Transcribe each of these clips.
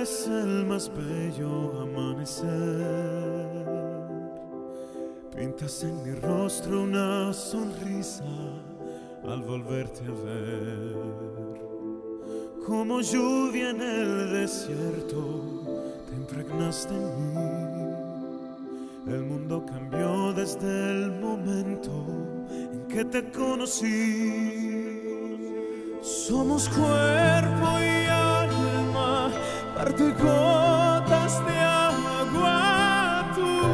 el más bello amanecer. Pintas en mi rostro una sonrisa al volverte a ver. Como lluvia en el desierto, te impregnaste en mí. El mundo cambió desde el momento en que te conocí. Somos cuerpo y alma,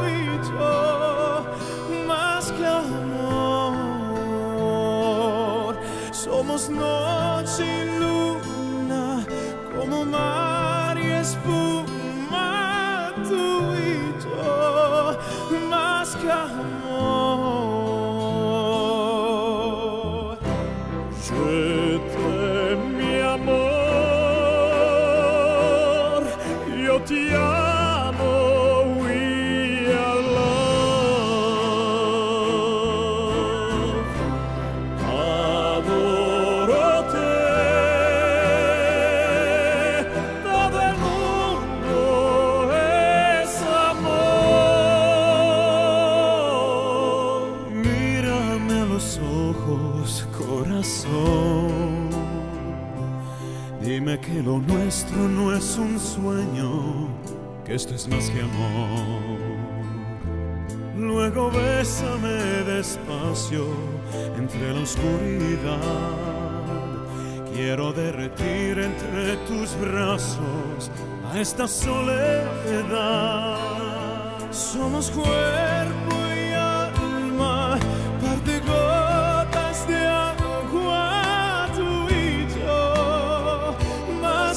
y yo, más que amor. Somos noche y luna, como mar y espuma, Ojos, corazón. Dime que lo nuestro no es un sueño, que esto es más que amor. Luego bésame despacio entre la oscuridad. Quiero derretir entre tus brazos a esta soledad. Somos cuerpo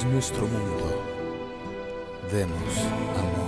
Es nuestro mundo. Demos amor.